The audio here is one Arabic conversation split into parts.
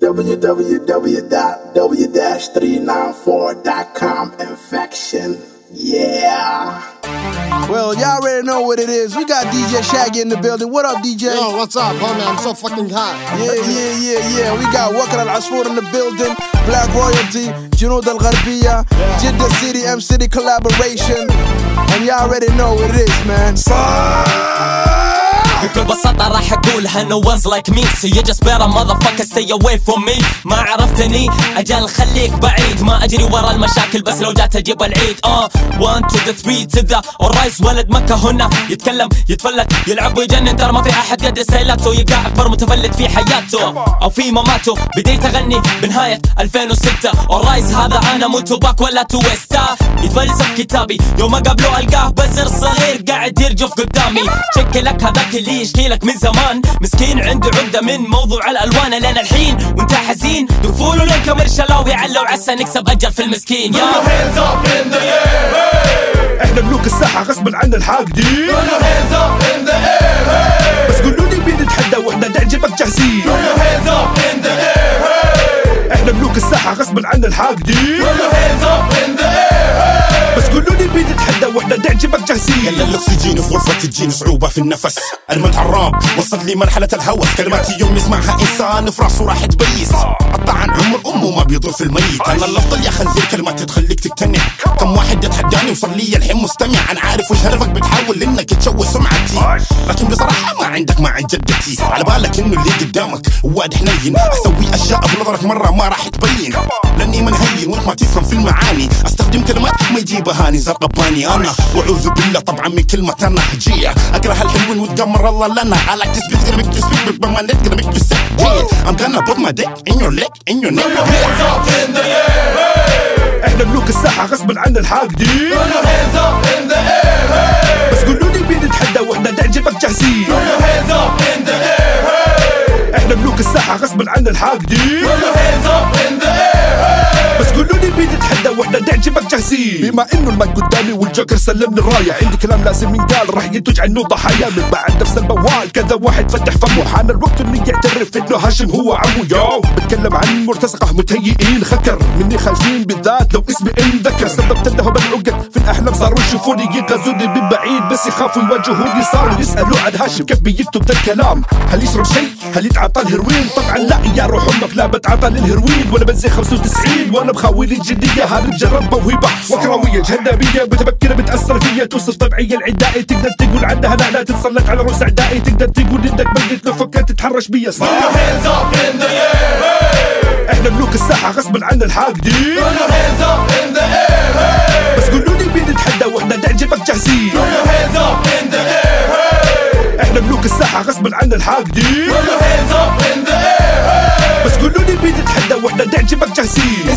www.w-394.com infection. Yeah. Well, y'all already know what it is. We got DJ Shaggy in the building. What up, DJ? Yo, what's up, homie? I'm so fucking hot. Yeah, yeah, yeah, yeah. We got Walker Al Asfour in the building. Black Royalty, Juno Al Gharbiya, Jeddah City, M City collaboration. And y'all already know what it is, man. بساطة راح أقولها no one's like me. So you just better motherfucker stay away from me. ما عرفتني؟ أجل خليك بعيد. ما أجري ورا المشاكل بس لو جات أجيب العيد. آه 1 to the 3 to the الرايس ولد مكة هنا يتكلم يتفلت يلعب ويجنن. ترى ما في أحد قد ستايلاته يبقى اكبر متفلت في حياته. أو في مماته بديت أغني بنهاية 2006 الرايس هذا أنا مو توباك ولا تويستا. يتفلسف كتابي. يوم اقابله ألقاه بزر صغير قاعد يرجف قدامي. شكلك هذاك اللي يشكيلك من زمان. مسكين عنده عقدة من موضوع الألوان. لين الحين وانت حزين دفولوا لين كمر شلاوي علو عسى نكسب أجر في المسكين. يا إحنا ملوك الساحة غصبا عنا الحاقدين بس قولوا لي مين نتحدى وإحنا تعجبك جاهزين. إحنا ملوك الساحة غصبا عنا الحاقدين بس قولوا لي مين نتحدى وإحنا جاهزين قل الاكسجين في غرفة تجيني صعوبة في النفس. ارمت الراب وصل لي مرحلة الهوس. كلماتي يوم يسمعها إنسان في راسه راح تبيس الطعن عمر أمه ما بيضر في الميت. أنا الافضل يا خنزير كلمات تخليك تقتنع كم واحد يتحداني وصل لي الحين مستمع. أنا عارف وش هدفك بتحاول إنك تشوه سمعتي لكن بصراحة ما عندك ما عند جدتي. على بالك إنه اللي قدامك واضح نين أسوي أشياء بنظرك مرة ما راح تبين. لأني منهين وأنت ما تفهم في المعاني. أستخدم كلمات ما يجيبها هاني زرقباني أنا. وأعوذ بالله طبعا من كلمة أنا هجية. أكره الحلوين وتقمر الله لنا. I like to speak gonna make you speak but my neck gonna make you sick. Yeah. I'm gonna put my dick in your leg in your neck. إحنا ملوك الساحة غصبا عنا الحاقدين بس قولوا لي مين نتحدى وإحنا تعجبك جاهزين. إحنا ملوك الساحة غصبا عنا الحاقدين بس قولوا لي مين نتحدى وإحنا تعجبك جاهزين بما إنه المايك قدامي والجوكر سلمني الراية عندي كلام لازم ينقال. راح ينتج عنه ضحايا من بعد نفس الموال كذا واحد فتح فمه. حان الوقت إنه يعترف إنه هاشم هو عمو. yo بتكلم عن مرتزقة متهيئين. خكر مني خايفين بالذات لو اسمي انذكر. سببت لهم العقد في الأحلام صاروا يشوفوني يغزوني من بعيد. بس يخافوا يواجهوني. صاروا يسألوا عن هاشم. كيف بيكتب ذا الكلام؟ هل يشرب شيء؟ هل يتعاطى الهيروين طبعا لا يا روح أمك. لا بتعاطى للهيروين وأنا بنزل 95 وأنا بخاوي الجدية هذا مجرب موهبة. وكروية جهنمية متمكنة بتأثر فيا توصف طبعية العدائي تقدر تقول عنها لا لا تتسلط على رؤوس أعدائي. تقدر تقول إنك بقيت لو فكرت تتحرش بيا. صح. إحنا ملوك الساحة غصبا عنا الحاقدين بس قولوا لي مين نتحدى وإحنا تعجبك جاهزين. إحنا ملوك الساحة غصبا عنا الحاقدين بس قولوا لي مين نتحدى وإحنا تعجبك جاهزين.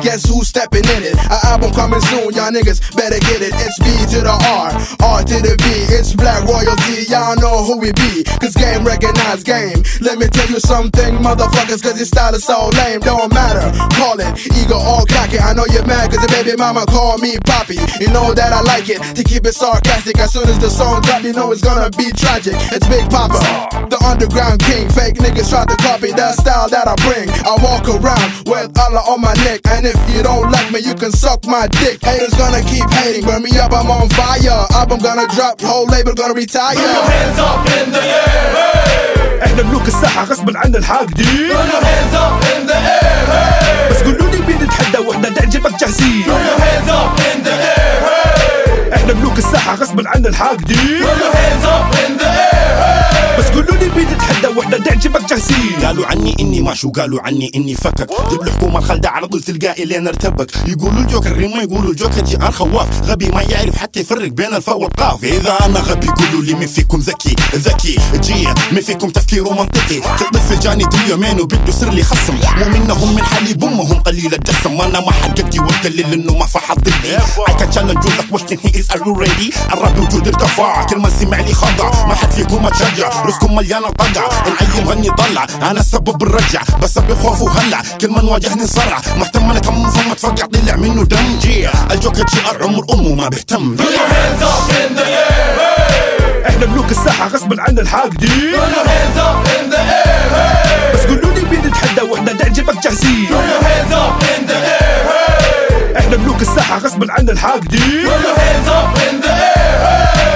Guess who's stepping in it? An album coming soon, y'all niggas better get it. It's B to the R, R to the B. It's black royalty, y'all know who we be. Cause game recognize game. Let me tell you something, motherfuckers, cause your style is so lame. Don't matter, call it ego all cocky. I know you're mad cause your baby mama called me Poppy. You know that I like it to keep it sarcastic. As soon as the song drop, you know it's gonna be tragic. It's Big Papa, the underground king. Fake niggas try to copy that style that I bring. I walk around with Allah on my neck. And if you don't like me, you can suck my dick. Haters gonna keep hating. Burn me up, I'm on fire. Album gonna drop, whole label gonna retire. احنا ملوك الساحة غصبا عنا الحاقدين بس قولوا لي مين نتحدى واحنا تعجبك جاهزين احنا ملوك الساحة غصبا عنا الحاقدين بس قولوا لي مين نتحدى وإحنا تعجبك جاهزين قالوا عني إني ماشي وقالوا عني إني فكك. جيب الحكومة الخلدة على طول تلقائي لين ارتبك. يقولوا الجوكر ريما يقولوا الجوكر جي ار خواف غبي ما يعرف حتى يفرق بين الفاء والقاف. إذا أنا غبي قولوا لي مين فيكم ذكي ذكي. جي مين فيكم تفكيره منطقي كطفل جاني دل يومين وبده يصير لي خصم. مو منهم من حليب امهم قليل الدسم أنا ما حققتي والدليل إنه ما في ضدي I can challenge you the question he is ready الراب وجود ارتفاع كل ما سمع لي خضع. ما حد فيكم اتشجع رزقكم مليانة طقع العيل غني طلع. أنا السبب بالرجع بسبب خوف وهلع كل من واجهني صرع. مهتم أنا كم فم اتفقع طلع منه دم. جي الجوكر جي أر. عمر أمه ما بيهتم. إحنا ملوك الساحة. غصبا عنا الحاقدين غصبا عن الحاقدين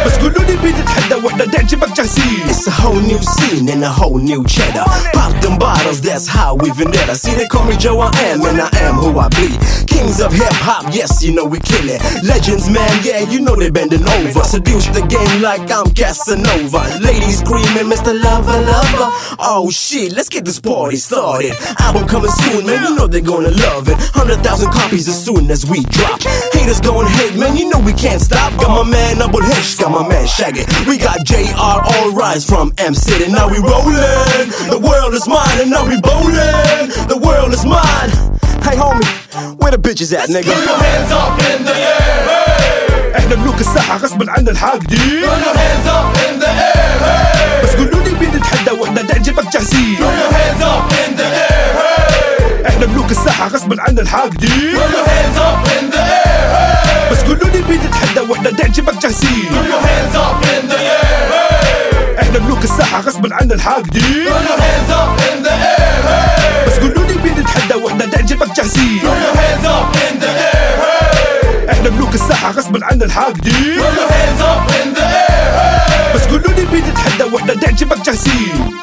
بس قولوا لي بيد تحدى وحدة تعجبك جاهزين It's a whole new scene and a whole new cheddar. Pop them bottles, that's how we vendetta. See, they call me Joe, I am, and I am who I be. Kings of hip hop, yes, you know we kill it. Legends, man, yeah, you know they bending over. Seduce the game like I'm Casanova. Ladies screaming, Mr. Lover, Lover. Oh shit, let's get this party started. Album coming soon, man, you know they're gonna love it. Hundred thousand copies as soon as we drop. Haters going hate, man, you know we can't stop. Got my man Abul Hish, got my man Shaggy. We got JR All Rise from M City. Now we rolling. The world is mine, and now we bowling. The world is mine. Hey homie, where the bitches at, nigga? إحنا ملوك الساحة غصبا عن الحاقدين بس قولوا لي بيد تحدى وحدة تعجبك جاهزين. إحنا ملوك الساحة غصبا عن الحاقدين بس قولوا لي بيد تحدى وحدة تعجبك جاهزين. إحنا ملوك الساحة غصبا عن الحاقدين بس تعجبك جاهزين إحنا ملوك الساحة غصبا عن الحاقدين بس قولوا لي بيد تحدى وحدة تعجبك جاهزين